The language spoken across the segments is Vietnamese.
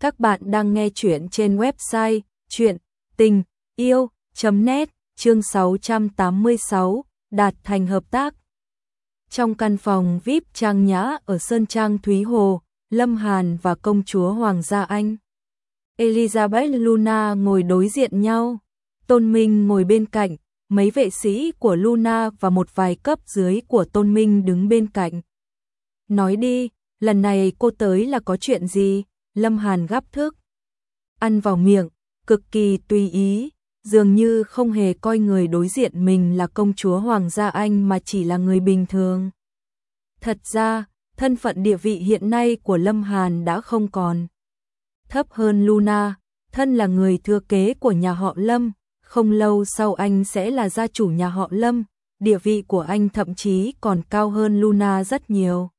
Các bạn đang nghe chuyện trên website chuyện tình yêu.net chương 686 đạt thành hợp tác. Trong căn phòng VIP trang nhã ở Sơn Trang Thúy Hồ, Lâm Hàn và công chúa Hoàng gia Anh. Elizabeth Luna ngồi đối diện nhau, Tôn Minh ngồi bên cạnh, mấy vệ sĩ của Luna và một vài cấp dưới của Tôn Minh đứng bên cạnh. Nói đi, lần này cô tới là có chuyện gì? Lâm Hàn gắp thức. Ăn vào miệng, cực kỳ tùy ý, dường như không hề coi người đối diện mình là công chúa Hoàng gia Anh mà chỉ là người bình thường. Thật ra, thân phận địa vị hiện nay của Lâm Hàn đã không còn. Thấp hơn Luna, thân là người thừa kế của nhà họ Lâm, không lâu sau anh sẽ là gia chủ nhà họ Lâm, địa vị của anh thậm chí còn cao hơn Luna rất nhiều.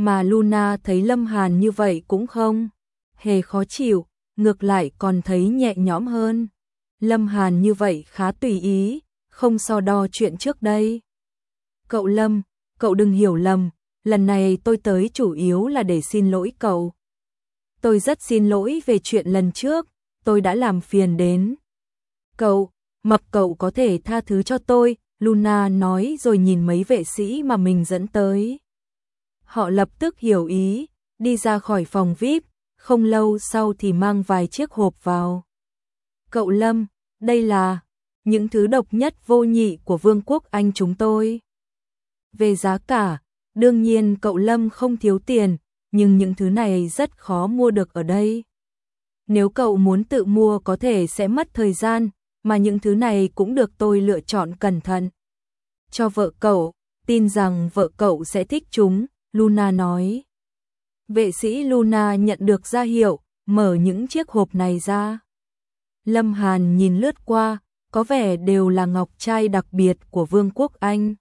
Mà Luna thấy Lâm Hàn như vậy cũng không hề khó chịu, ngược lại còn thấy nhẹ nhõm hơn. Lâm Hàn như vậy khá tùy ý, không so đo chuyện trước đây. Cậu Lâm, cậu đừng hiểu lầm, lần này tôi tới chủ yếu là để xin lỗi cậu. Tôi rất xin lỗi về chuyện lần trước, tôi đã làm phiền đến. Cậu, mập cậu có thể tha thứ cho tôi, Luna nói rồi nhìn mấy vệ sĩ mà mình dẫn tới. Họ lập tức hiểu ý, đi ra khỏi phòng VIP, không lâu sau thì mang vài chiếc hộp vào. Cậu Lâm, đây là những thứ độc nhất vô nhị của Vương quốc Anh chúng tôi. Về giá cả, đương nhiên cậu Lâm không thiếu tiền, nhưng những thứ này rất khó mua được ở đây. Nếu cậu muốn tự mua có thể sẽ mất thời gian, mà những thứ này cũng được tôi lựa chọn cẩn thận. Cho vợ cậu, tin rằng vợ cậu sẽ thích chúng, Luna nói. Vệ sĩ Luna nhận được ra hiệu, mở những chiếc hộp này ra. Lâm Hàn nhìn lướt qua, có vẻ đều là ngọc trai đặc biệt của Vương quốc Anh.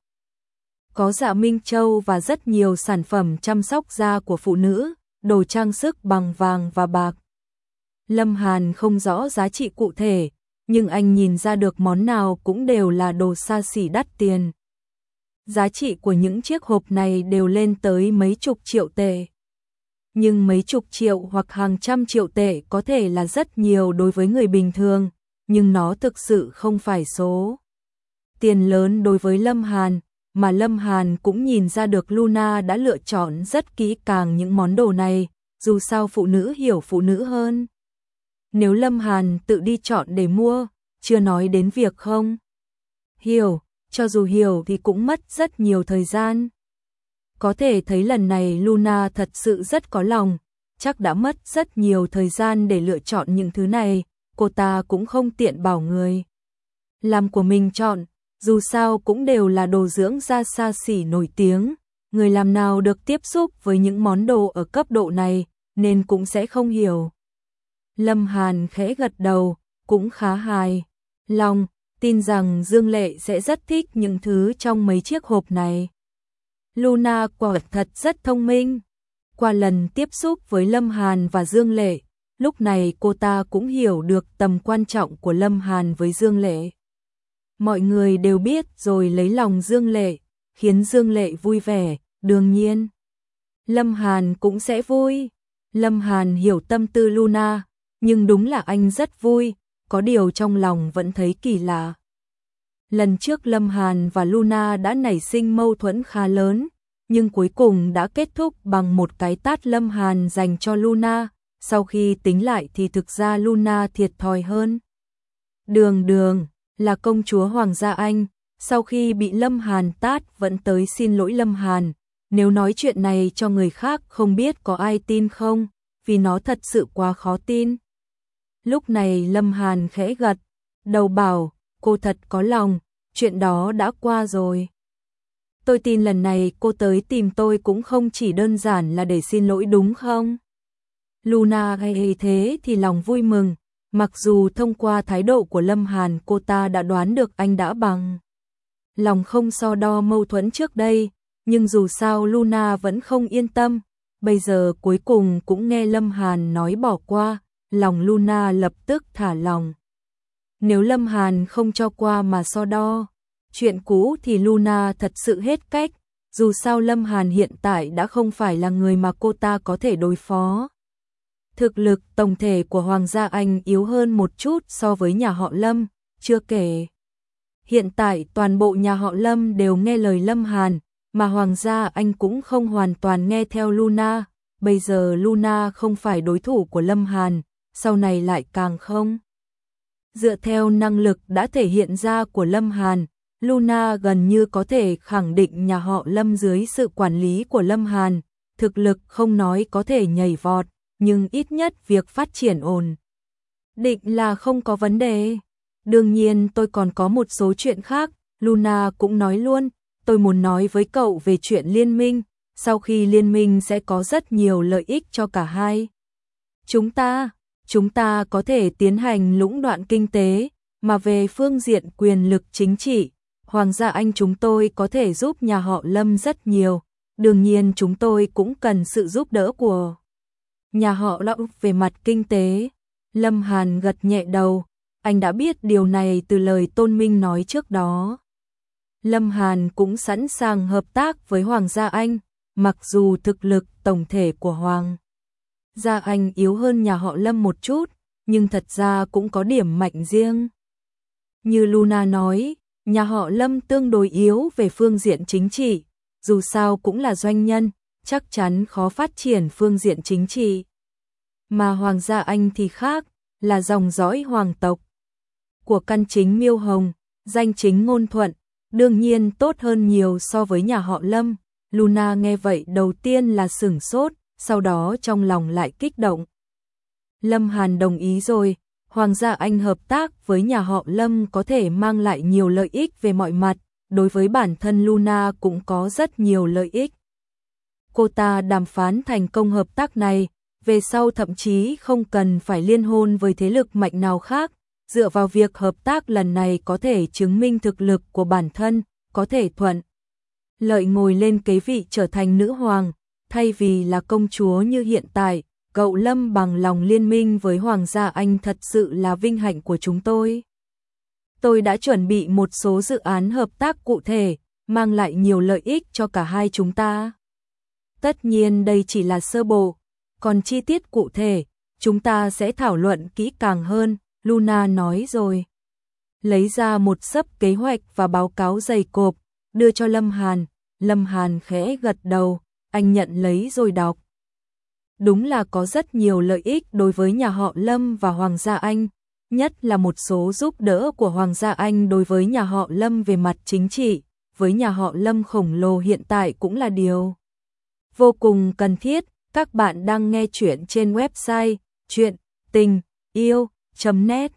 Có dạ Minh Châu và rất nhiều sản phẩm chăm sóc da của phụ nữ, đồ trang sức bằng vàng và bạc. Lâm Hàn không rõ giá trị cụ thể, nhưng anh nhìn ra được món nào cũng đều là đồ xa xỉ đắt tiền. Giá trị của những chiếc hộp này đều lên tới mấy chục triệu tệ. Nhưng mấy chục triệu hoặc hàng trăm triệu tệ có thể là rất nhiều đối với người bình thường, nhưng nó thực sự không phải số. Tiền lớn đối với Lâm Hàn, mà Lâm Hàn cũng nhìn ra được Luna đã lựa chọn rất kỹ càng những món đồ này, dù sao phụ nữ hiểu phụ nữ hơn. Nếu Lâm Hàn tự đi chọn để mua, chưa nói đến việc không. Hiểu, cho dù hiểu thì cũng mất rất nhiều thời gian. Có thể thấy lần này Luna thật sự rất có lòng, chắc đã mất rất nhiều thời gian để lựa chọn những thứ này, cô ta cũng không tiện bảo người. Làm của mình chọn, dù sao cũng đều là đồ dưỡng da xa xỉ nổi tiếng, người làm nào được tiếp xúc với những món đồ ở cấp độ này, nên cũng sẽ không hiểu. Lâm Hàn khẽ gật đầu, cũng khá hài. Lòng, tin rằng Dương Lệ sẽ rất thích những thứ trong mấy chiếc hộp này. Luna quả thật rất thông minh. Qua lần tiếp xúc với Lâm Hàn và Dương Lệ, lúc này cô ta cũng hiểu được tầm quan trọng của Lâm Hàn với Dương Lệ. Mọi người đều biết rồi lấy lòng Dương Lệ, khiến Dương Lệ vui vẻ, đương nhiên. Lâm Hàn cũng sẽ vui. Lâm Hàn hiểu tâm tư Luna, nhưng đúng là anh rất vui, có điều trong lòng vẫn thấy kỳ lạ. Lần trước Lâm Hàn và Luna đã nảy sinh mâu thuẫn khá lớn, nhưng cuối cùng đã kết thúc bằng một cái tát Lâm Hàn dành cho Luna, sau khi tính lại thì thực ra Luna thiệt thòi hơn. Đường đường, là công chúa Hoàng gia Anh, sau khi bị Lâm Hàn tát vẫn tới xin lỗi Lâm Hàn, nếu nói chuyện này cho người khác không biết có ai tin không, vì nó thật sự quá khó tin. Lúc này Lâm Hàn khẽ gật, đầu bảo, cô thật có lòng, chuyện đó đã qua rồi. Tôi tin lần này cô tới tìm tôi cũng không chỉ đơn giản là để xin lỗi đúng không? Luna hay thế thì lòng vui mừng, mặc dù thông qua thái độ của Lâm Hàn cô ta đã đoán được anh đã bằng. Lòng không so đo mâu thuẫn trước đây, nhưng dù sao Luna vẫn không yên tâm, bây giờ cuối cùng cũng nghe Lâm Hàn nói bỏ qua, lòng Luna lập tức thả lòng. Nếu Lâm Hàn không cho qua mà so đo, chuyện cũ thì Luna thật sự hết cách, dù sao Lâm Hàn hiện tại đã không phải là người mà cô ta có thể đối phó. Thực lực tổng thể của Hoàng gia Anh yếu hơn một chút so với nhà họ Lâm, chưa kể. Hiện tại toàn bộ nhà họ Lâm đều nghe lời Lâm Hàn, mà Hoàng gia Anh cũng không hoàn toàn nghe theo Luna. Bây giờ Luna không phải đối thủ của Lâm Hàn, sau này lại càng không. Dựa theo năng lực đã thể hiện ra của Lâm Hàn, Luna gần như có thể khẳng định nhà họ Lâm dưới sự quản lý của Lâm Hàn, thực lực không nói có thể nhảy vọt, nhưng ít nhất việc phát triển ổn. Định là không có vấn đề. Đương nhiên tôi còn có một số chuyện khác, Luna cũng nói luôn, tôi muốn nói với cậu về chuyện liên minh, sau khi liên minh sẽ có rất nhiều lợi ích cho cả hai. Chúng ta, chúng ta có thể tiến hành lũng đoạn kinh tế, mà về phương diện quyền lực chính trị, Hoàng gia Anh chúng tôi có thể giúp nhà họ Lâm rất nhiều, đương nhiên chúng tôi cũng cần sự giúp đỡ của nhà họ Lão về mặt kinh tế. Lâm Hàn gật nhẹ đầu, anh đã biết điều này từ lời Tôn Minh nói trước đó. Lâm Hàn cũng sẵn sàng hợp tác với Hoàng gia Anh, mặc dù thực lực tổng thể của Hoàng gia Anh yếu hơn nhà họ Lâm một chút, nhưng thật ra cũng có điểm mạnh riêng. Như Luna nói, nhà họ Lâm tương đối yếu về phương diện chính trị, dù sao cũng là doanh nhân, chắc chắn khó phát triển phương diện chính trị. Mà Hoàng gia Anh thì khác, là dòng dõi hoàng tộc. Của căn chính Miêu Hồng, danh chính ngôn thuận, đương nhiên tốt hơn nhiều so với nhà họ Lâm. Luna nghe vậy đầu tiên là sửng sốt, sau đó trong lòng lại kích động. Lâm Hàn đồng ý rồi, Hoàng gia Anh hợp tác với nhà họ Lâm có thể mang lại nhiều lợi ích về mọi mặt, đối với bản thân Luna cũng có rất nhiều lợi ích. Cô ta đàm phán thành công hợp tác này, về sau thậm chí không cần phải liên hôn với thế lực mạnh nào khác, dựa vào việc hợp tác lần này có thể chứng minh thực lực của bản thân, có thể thuận. Lợi ngồi lên kế vị trở thành nữ hoàng, thay vì là công chúa như hiện tại, cậu Lâm bằng lòng liên minh với Hoàng gia Anh thật sự là vinh hạnh của chúng tôi. Tôi đã chuẩn bị một số dự án hợp tác cụ thể, mang lại nhiều lợi ích cho cả hai chúng ta. Tất nhiên đây chỉ là sơ bộ, còn chi tiết cụ thể, chúng ta sẽ thảo luận kỹ càng hơn, Luna nói rồi. Lấy ra một sấp kế hoạch và báo cáo dày cộp, đưa cho Lâm Hàn, Lâm Hàn khẽ gật đầu, anh nhận lấy rồi đọc. Đúng là có rất nhiều lợi ích đối với nhà họ Lâm và Hoàng gia Anh, nhất là một số giúp đỡ của Hoàng gia Anh đối với nhà họ Lâm về mặt chính trị, với nhà họ Lâm khổng lồ hiện tại cũng là điều vô cùng cần thiết. Các bạn đang nghe chuyện trên website chuyện tình yêu.net